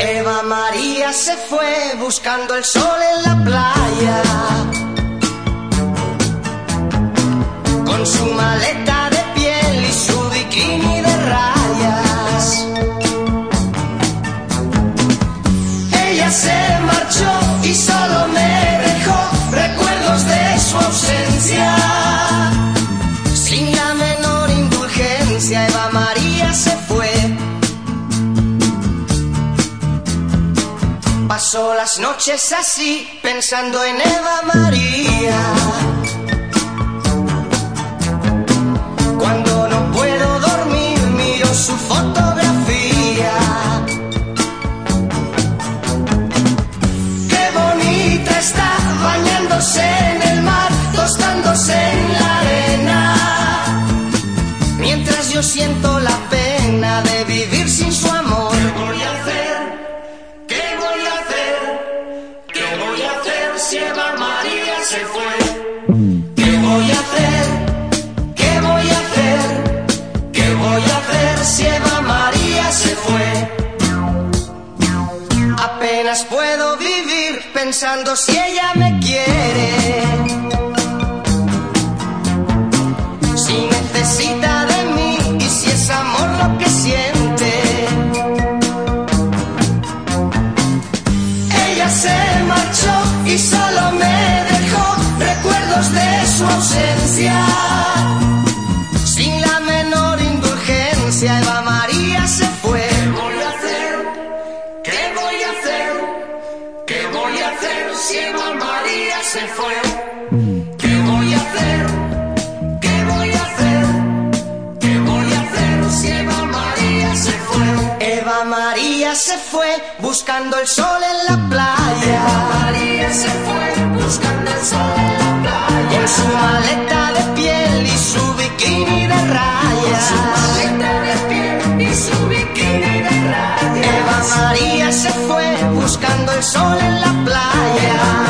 Eva María se fue buscando el sol en la playa. Se marchó y solo me dejó recuerdos de su ausencia. Sin la menor indulgencia, Eva María se fue. Pasó las noches así, pensando en Eva María. Yo siento la pena de vivir sin su amor. ¿Qué voy a hacer? ¿Qué voy a hacer? ¿Qué voy a hacer si Eva María se fue? ¿Qué voy a hacer? ¿Qué voy a hacer? ¿Qué voy a hacer si Eva María se fue? Apenas puedo vivir pensando si ella me quiere. Ella se marchó y solo me dejó recuerdos de su ausencia. Sin la menor indulgencia, Eva María se fue. ¿Qué voy a hacer? ¿Qué voy a hacer? ¿Qué voy a hacer si Eva María se fue? María se fue buscando el sol en la playa. María se fue buscando el sol en la playa. Con su maleta de piel y su bikini de rayas. Con su maleta de piel y su bikini de rayas. Eva María se fue buscando el sol en la playa.